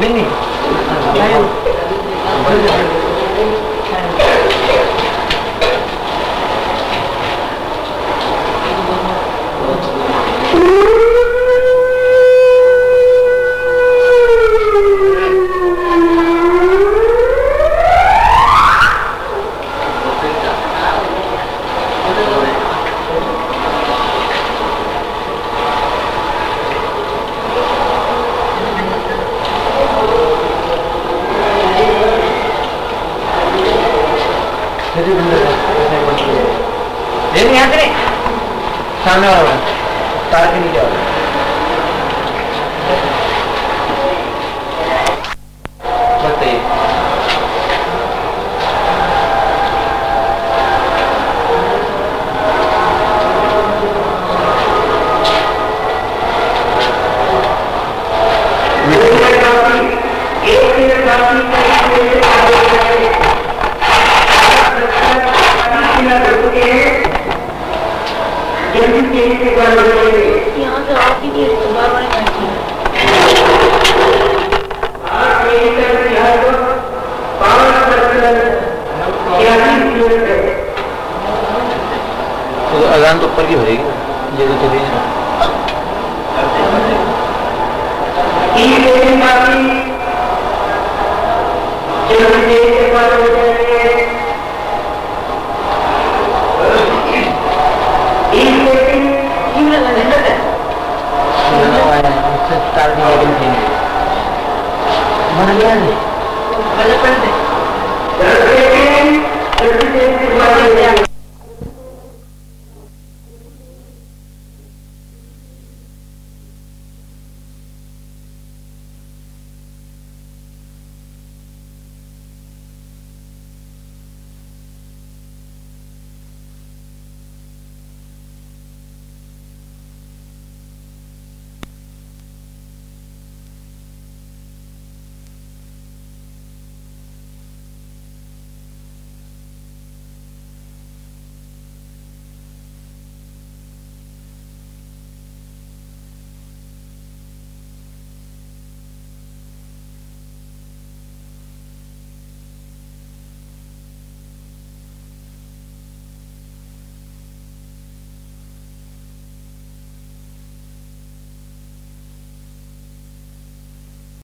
مني نہیں یہاں سے سامنے والا تار کے نیچے والا بتائیے یہاں سے آپ کی بار بار بیٹھی ہے تو اذان تو اوپر کی ہو جائے گی یہ تو چلی مر گیا نہیں پہلے پہلے